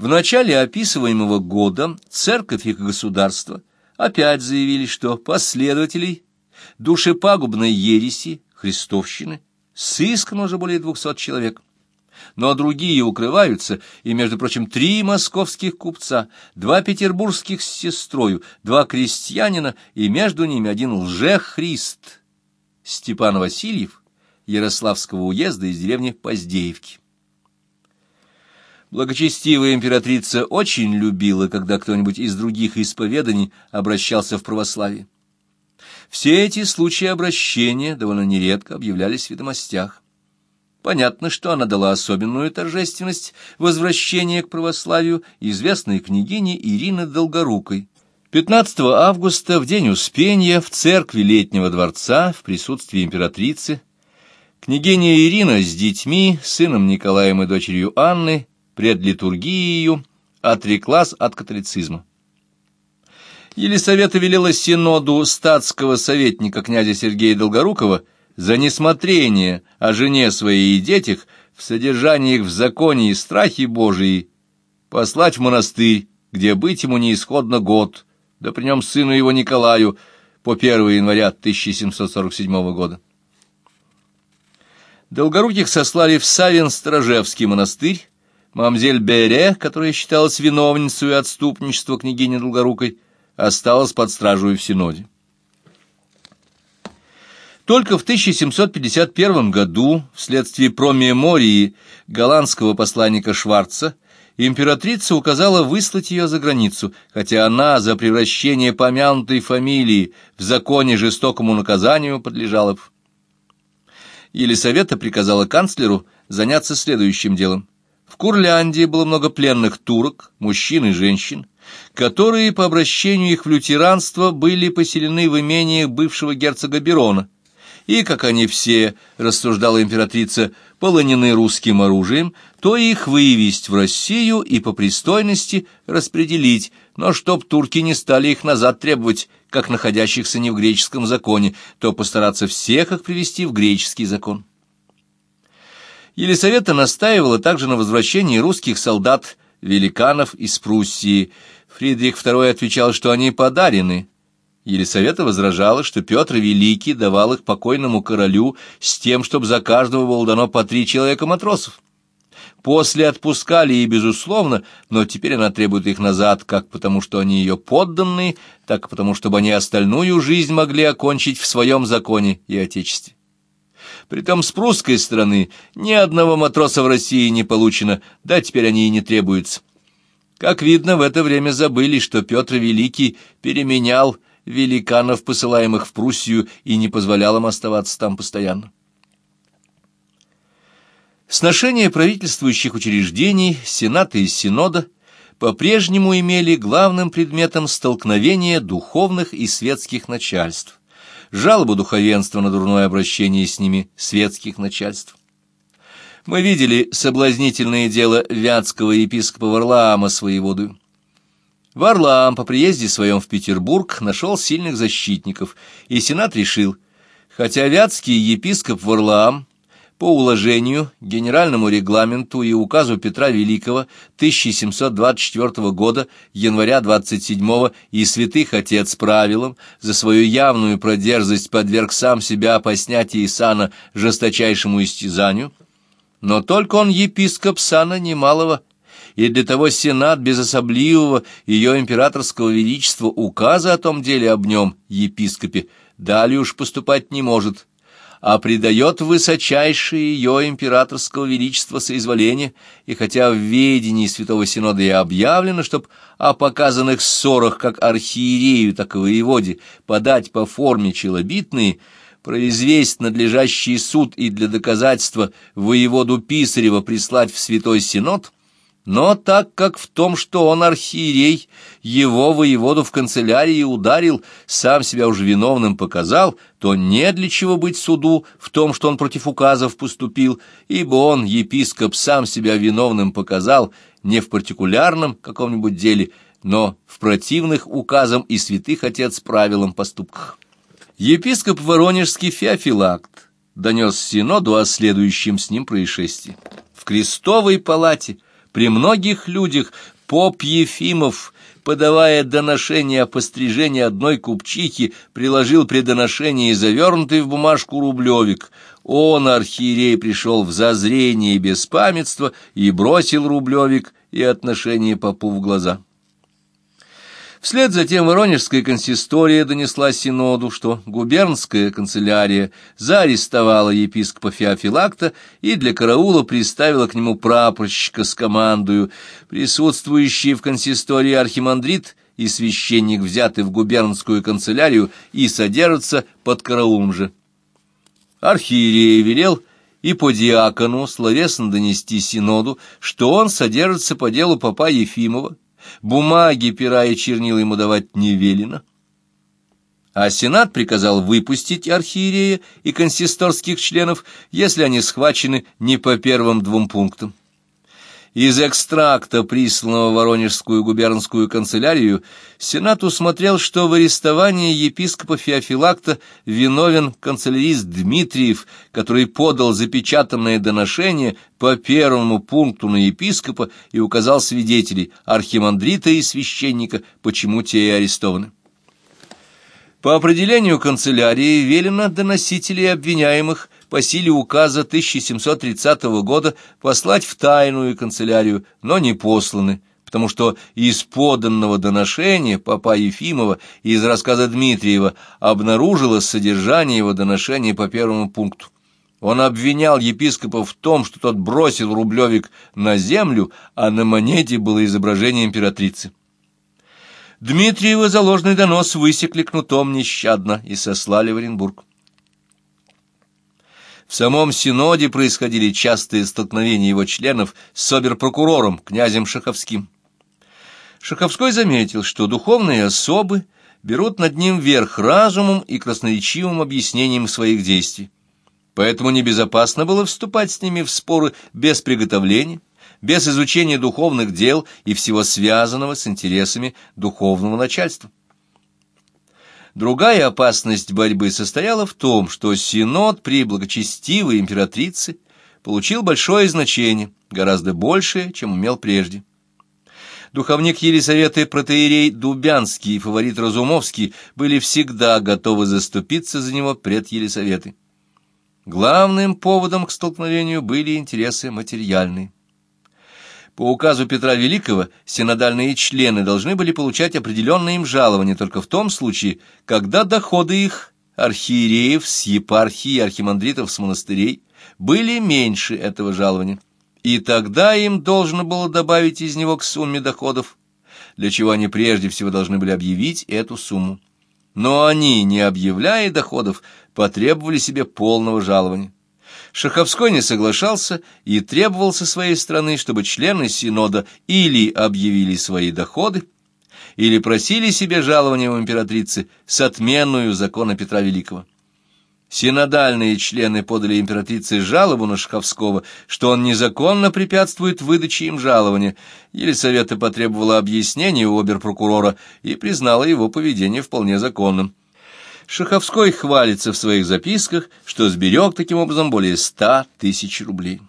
В начале описываемого года церковь и государство опять заявили, что последователей душепагубной ереси, христовщины, сыскано уже более двухсот человек. Но другие укрываются, и, между прочим, три московских купца, два петербургских с сестрою, два крестьянина, и между ними один лжехрист, Степан Васильев, Ярославского уезда из деревни Поздеевки. Благочестивая императрица очень любила, когда кто-нибудь из других исповеданий обращался в православие. Все эти случаи обращения довольно нередко объявлялись в ведомостях. Понятно, что она дала особенную торжественность возвращения к православию известной княгине Ирины Долгорукой. 15 августа, в день Успения, в церкви Летнего дворца, в присутствии императрицы, княгиня Ирина с детьми, сыном Николаем и дочерью Анны, пред литургией отреклась от католицизма. Елисавета велела синоду статского советника князя Сергея Долгорукова за несмотрение о жене своей и детях в содержании их в законе и страхе Божии послать в монастырь, где быть ему неисходно год, да при нем сыну его Николаю по 1 января 1747 года. Долгоруких сослали в Савин-Сторожевский монастырь, мамзель Бере, которая считалась виновницей отступничества княгини Долгорукой, осталась под стражей в Синоде. Только в 1751 году, вследствие промемории голландского посланника Шварца, императрица указала выслать ее за границу, хотя она за превращение помянутой фамилии в законе жестокому наказанию подлежала. Елисавета приказала канцлеру заняться следующим делом. В Курляндии было много пленных турок, мужчин и женщин, которые по обращению их в лютеранство были поселены в имениях бывшего герцога Берона, и, как они все, рассуждала императрица, полонены русским оружием, то их вывести в Россию и по пристойности распределить, но чтоб турки не стали их назад требовать, как находящихся не в греческом законе, то постараться всех их привести в греческий закон. Елисавета настаивала также на возвращении русских солдат, великанов из Пруссии, Фридрих II отвечал, что они подарены. Елисавета возражала, что Петр Великий давал их покойному королю с тем, чтобы за каждого было дано по три человека матросов. После отпускали и безусловно, но теперь она требует их назад, как потому что они ее подданные, так и потому, чтобы они остальную жизнь могли окончить в своем законе и отечестве. Притом с прусской стороны ни одного матроса в России не получено, да теперь они и не требуются. Как видно, в это время забыли, что Петр Великий переменял великанов, посылаемых в Пруссию, и не позволял им оставаться там постоянно. Сношения правительствующих учреждений, Сената и Синода по-прежнему имели главным предметом столкновения духовных и светских начальств, жалобу духовенства на дурное обращение с ними светских начальств. Мы видели соблазнительное дело вятского епископа Варлаама с воеводою. Варлаам по приезде своем в Петербург нашел сильных защитников, и Сенат решил, хотя вятский епископ Варлаам по уложению, генеральному регламенту и указу Петра Великого 1724 года, января 27 и святых отец правилам, за свою явную продерзость подверг сам себя по снятии сана жесточайшему истязанию, но только он епископ сана немалого, и для того сенат без особливого ее императорского величества указа о том деле об нем, епископе, далее уж поступать не может, а придает высочайшее ее императорского величества соизволение, и хотя в ведении Святого Синода и объявлено, чтоб о показанных ссорах как архиерею, так и воеводе подать по форме челобитные, произвесть надлежащий суд и для доказательства воеводу Писарева прислать в Святой Синод, но так как в том, что он архиерей, его воеводу в канцелярии ударил, сам себя уже виновным показал, то не для чего быть суду в том, что он против указов поступил, ибо он, епископ, сам себя виновным показал не в партикулярном каком-нибудь деле, но в противных указам и святых отец правилам поступках. Епископ Воронежский Феофилакт донес Синоду о следующем с ним происшествии. В крестовой палате при многих людях поп Ефимов, подавая доношение о пострижении одной купчихи, приложил при доношении завернутый в бумажку рублевик. Он, архиерей, пришел в зазрение и беспамятство и бросил рублевик и отношение попу в глаза. Вслед за тем Воронежская консистория донесла Синоду, что губернская канцелярия заарестовала епископа Феофилакта и для караула приставила к нему прапорщика с командою. Присутствующие в консистории архимандрит и священник взяты в губернскую канцелярию и содержатся под караулом же. Архиерей велел и по диакону словесно донести Синоду, что он содержится по делу папа Ефимова, бумаги, пера и чернила ему давать не велено. А Сенат приказал выпустить архиерея и консисторских членов, если они схвачены не по первым двум пунктам. Из экстракта, присланного в Воронежскую губернскую канцелярию, Сенат усмотрел, что в арестовании епископа Феофилакта виновен канцелярист Дмитриев, который подал запечатанное доношение по первому пункту на епископа и указал свидетелей, архимандрита и священника, почему те и арестованы. По определению канцелярии велено доносителей обвиняемых по силе указа 1730 года послать в тайную канцелярию, но не посланы, потому что из поданного доношения папа Ефимова и из рассказа Дмитриева обнаружилось содержание его доношения по первому пункту. Он обвинял епископа в том, что тот бросил рублевик на землю, а на монете было изображение императрицы. Дмитриева заложный донос высекли кнутом нещадно и сослали в Оренбург. В самом Синоде происходили частые столкновения его членов с оберпрокурором, князем Шаховским. Шаховской заметил, что духовные особы берут над ним верх разумом и красноречивым объяснением своих действий. Поэтому небезопасно было вступать с ними в споры без приготовления, без изучения духовных дел и всего связанного с интересами духовного начальства. Другая опасность борьбы состояла в том, что Синод при благочестивой императрице получил большое значение, гораздо большее, чем имел прежде. Духовник Елисаветы протеерей Дубянский и фаворит Разумовский были всегда готовы заступиться за него пред Елисаветой. Главным поводом к столкновению были интересы материальные. По указу Петра Великого синодальные члены должны были получать определенное им жалование только в том случае, когда доходы их, архиереев с епархии и архимандритов с монастырей, были меньше этого жалования. И тогда им должно было добавить из него к сумме доходов, для чего они прежде всего должны были объявить эту сумму. Но они, не объявляя доходов, потребовали себе полного жалования. Шаховской не соглашался и требовал со своей стороны, чтобы члены Синода или объявили свои доходы, или просили себе жалования у императрицы с отменную закона Петра Великого. Синодальные члены подали императрице жалобу на Шаховского, что он незаконно препятствует выдаче им жалования. Елисавета потребовала объяснения у оберпрокурора и признала его поведение вполне законным. Шаховской хвалится в своих записках, что сберег таким образом более ста тысяч рублей.